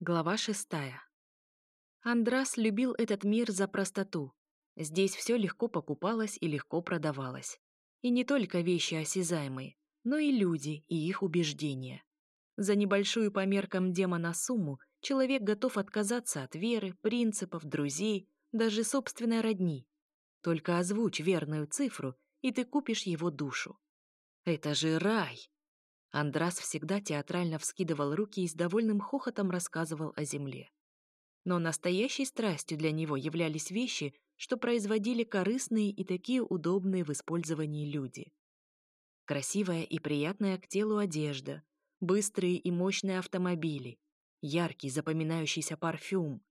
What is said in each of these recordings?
Глава шестая. Андрас любил этот мир за простоту. Здесь все легко покупалось и легко продавалось. И не только вещи осязаемые, но и люди и их убеждения. За небольшую по меркам демона сумму человек готов отказаться от веры, принципов, друзей, даже собственной родни. Только озвучь верную цифру, и ты купишь его душу. Это же рай! Андрас всегда театрально вскидывал руки и с довольным хохотом рассказывал о земле. Но настоящей страстью для него являлись вещи, что производили корыстные и такие удобные в использовании люди. Красивая и приятная к телу одежда, быстрые и мощные автомобили, яркий запоминающийся парфюм,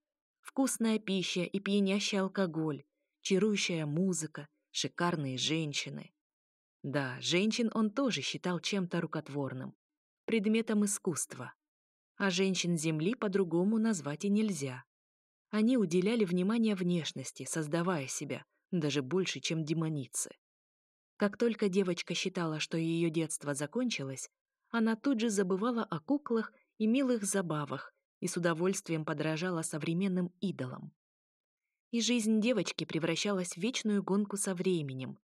вкусная пища и пьянящий алкоголь, чарующая музыка, шикарные женщины. Да, женщин он тоже считал чем-то рукотворным, предметом искусства. А женщин Земли по-другому назвать и нельзя. Они уделяли внимание внешности, создавая себя, даже больше, чем демоницы. Как только девочка считала, что ее детство закончилось, она тут же забывала о куклах и милых забавах и с удовольствием подражала современным идолам. И жизнь девочки превращалась в вечную гонку со временем,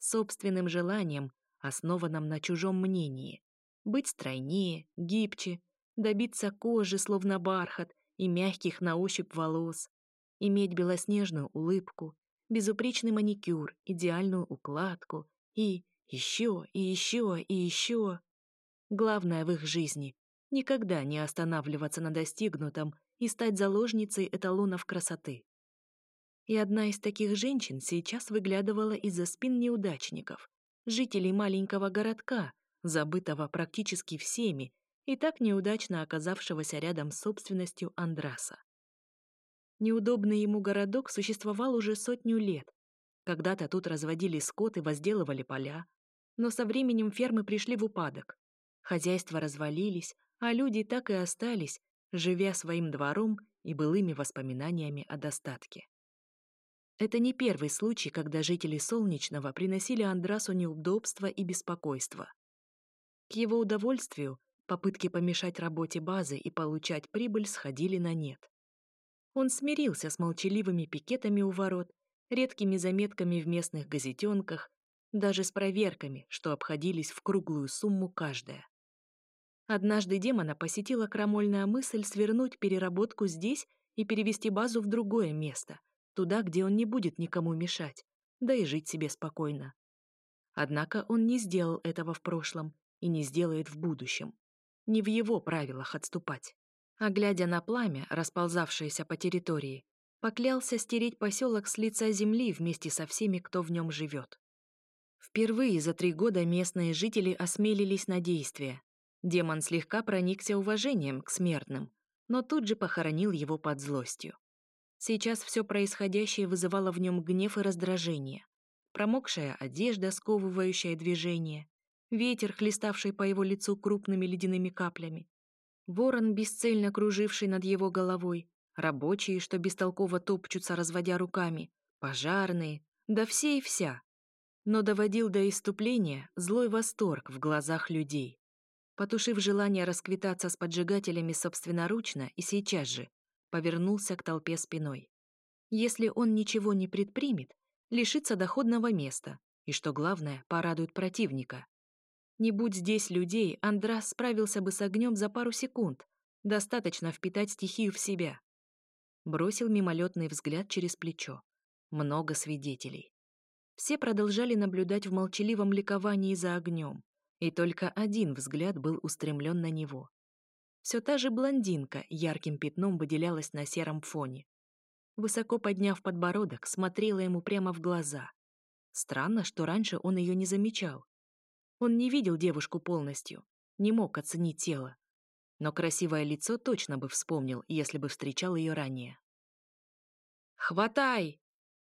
собственным желанием, основанным на чужом мнении. Быть стройнее, гибче, добиться кожи, словно бархат, и мягких на ощупь волос, иметь белоснежную улыбку, безупречный маникюр, идеальную укладку и еще, и еще, и еще. Главное в их жизни — никогда не останавливаться на достигнутом и стать заложницей эталонов красоты. И одна из таких женщин сейчас выглядывала из-за спин неудачников, жителей маленького городка, забытого практически всеми и так неудачно оказавшегося рядом с собственностью Андраса. Неудобный ему городок существовал уже сотню лет. Когда-то тут разводили скот и возделывали поля, но со временем фермы пришли в упадок. Хозяйства развалились, а люди так и остались, живя своим двором и былыми воспоминаниями о достатке. Это не первый случай, когда жители Солнечного приносили Андрасу неудобства и беспокойство. К его удовольствию попытки помешать работе базы и получать прибыль сходили на нет. Он смирился с молчаливыми пикетами у ворот, редкими заметками в местных газетенках, даже с проверками, что обходились в круглую сумму каждая. Однажды демона посетила крамольная мысль свернуть переработку здесь и перевести базу в другое место, туда, где он не будет никому мешать, да и жить себе спокойно. Однако он не сделал этого в прошлом и не сделает в будущем. Не в его правилах отступать. А глядя на пламя, расползавшееся по территории, поклялся стереть поселок с лица земли вместе со всеми, кто в нем живет. Впервые за три года местные жители осмелились на действия. Демон слегка проникся уважением к смертным, но тут же похоронил его под злостью. Сейчас все происходящее вызывало в нем гнев и раздражение. Промокшая одежда, сковывающая движение, ветер, хлеставший по его лицу крупными ледяными каплями, ворон, бесцельно круживший над его головой, рабочие, что бестолково топчутся, разводя руками, пожарные, да все и вся. Но доводил до иступления злой восторг в глазах людей. Потушив желание расквитаться с поджигателями собственноручно и сейчас же, повернулся к толпе спиной. Если он ничего не предпримет, лишится доходного места, и, что главное, порадует противника. Не будь здесь людей, Андрас справился бы с огнем за пару секунд, достаточно впитать стихию в себя. Бросил мимолетный взгляд через плечо. Много свидетелей. Все продолжали наблюдать в молчаливом ликовании за огнем, и только один взгляд был устремлен на него. Все та же блондинка ярким пятном выделялась на сером фоне. Высоко подняв подбородок, смотрела ему прямо в глаза. Странно, что раньше он ее не замечал. Он не видел девушку полностью, не мог оценить тело. Но красивое лицо точно бы вспомнил, если бы встречал ее ранее. «Хватай!»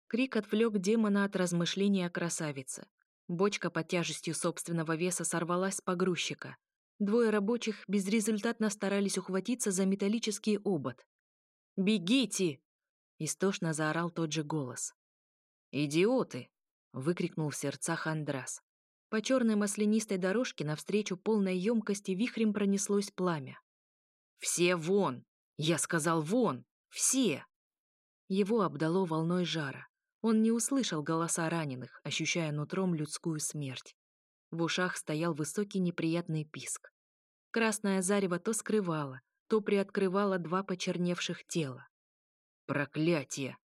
Крик отвлек демона от размышления о красавице. Бочка под тяжестью собственного веса сорвалась с погрузчика, Двое рабочих безрезультатно старались ухватиться за металлический обод. «Бегите!» — истошно заорал тот же голос. «Идиоты!» — выкрикнул в сердцах Андрас. По черной маслянистой дорожке навстречу полной емкости вихрем пронеслось пламя. «Все вон! Я сказал «вон! Все!» Его обдало волной жара. Он не услышал голоса раненых, ощущая нутром людскую смерть. В ушах стоял высокий неприятный писк. Красное зарево то скрывало, то приоткрывало два почерневших тела. Проклятие!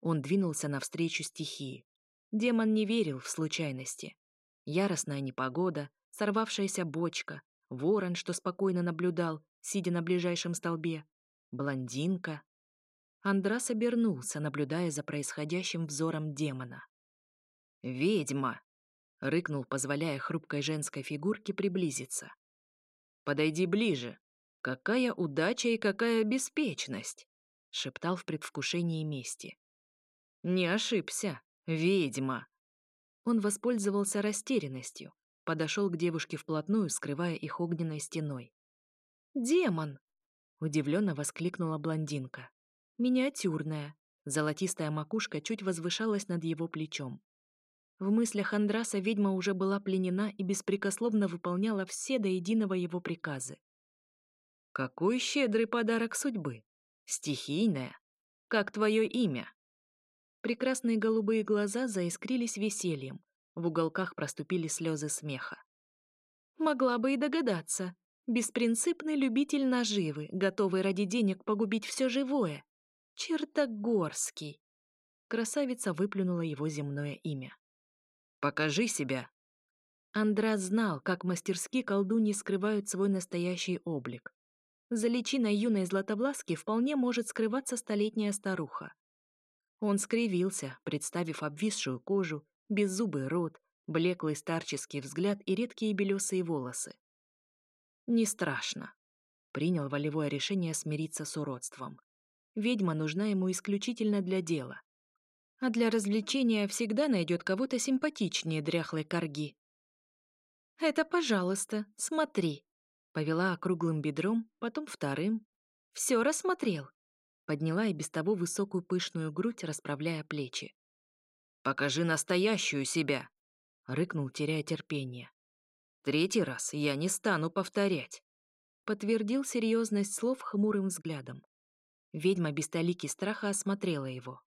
Он двинулся навстречу стихии. Демон не верил в случайности. Яростная непогода, сорвавшаяся бочка, ворон, что спокойно наблюдал, сидя на ближайшем столбе, блондинка. Андрас обернулся, наблюдая за происходящим взором демона. «Ведьма!» — рыкнул, позволяя хрупкой женской фигурке приблизиться. «Подойди ближе. Какая удача и какая беспечность!» — шептал в предвкушении мести. «Не ошибся, ведьма!» Он воспользовался растерянностью, подошел к девушке вплотную, скрывая их огненной стеной. «Демон!» — удивленно воскликнула блондинка. Миниатюрная, золотистая макушка чуть возвышалась над его плечом. В мыслях Андраса ведьма уже была пленена и беспрекословно выполняла все до единого его приказы. «Какой щедрый подарок судьбы! Стихийная! Как твое имя?» Прекрасные голубые глаза заискрились весельем, в уголках проступили слезы смеха. Могла бы и догадаться. Беспринципный любитель наживы, готовый ради денег погубить все живое. Чертогорский. Красавица выплюнула его земное имя. «Покажи себя!» Андрас знал, как мастерски колдуньи скрывают свой настоящий облик. За личиной юной Златобласки вполне может скрываться столетняя старуха. Он скривился, представив обвисшую кожу, беззубый рот, блеклый старческий взгляд и редкие белесые волосы. «Не страшно», — принял волевое решение смириться с уродством. Ведьма нужна ему исключительно для дела. А для развлечения всегда найдет кого-то симпатичнее дряхлой корги. «Это, пожалуйста, смотри», — повела округлым бедром, потом вторым. «Все рассмотрел?» Подняла и без того высокую пышную грудь, расправляя плечи. «Покажи настоящую себя!» — рыкнул, теряя терпение. «Третий раз я не стану повторять!» Подтвердил серьезность слов хмурым взглядом. Ведьма без толики страха осмотрела его.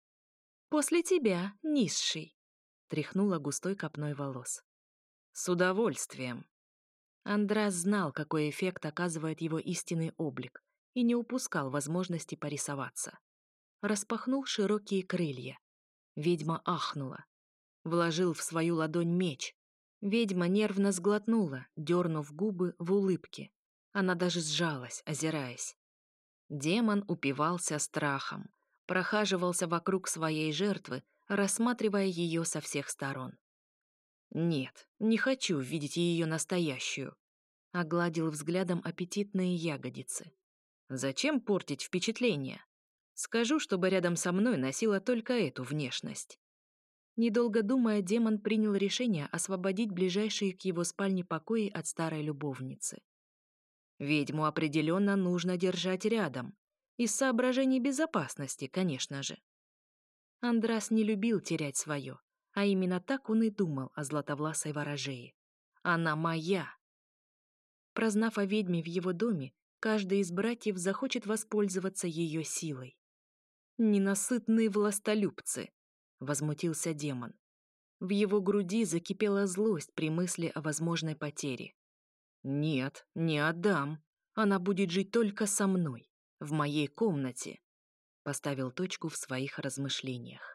«После тебя, низший!» — тряхнула густой копной волос. «С удовольствием!» Андрас знал, какой эффект оказывает его истинный облик, и не упускал возможности порисоваться. Распахнул широкие крылья. Ведьма ахнула. Вложил в свою ладонь меч. Ведьма нервно сглотнула, дернув губы в улыбке. Она даже сжалась, озираясь. Демон упивался страхом, прохаживался вокруг своей жертвы, рассматривая ее со всех сторон. «Нет, не хочу видеть ее настоящую», — огладил взглядом аппетитные ягодицы. Зачем портить впечатление? Скажу, чтобы рядом со мной носила только эту внешность. Недолго думая, демон принял решение освободить ближайшие к его спальне покои от старой любовницы. Ведьму определенно нужно держать рядом. Из соображений безопасности, конечно же. Андрас не любил терять свое, а именно так он и думал о златовласой ворожее. Она моя. Прознав о ведьме в его доме, каждый из братьев захочет воспользоваться ее силой. «Ненасытные властолюбцы!» — возмутился демон. В его груди закипела злость при мысли о возможной потере. «Нет, не отдам. Она будет жить только со мной, в моей комнате», — поставил точку в своих размышлениях.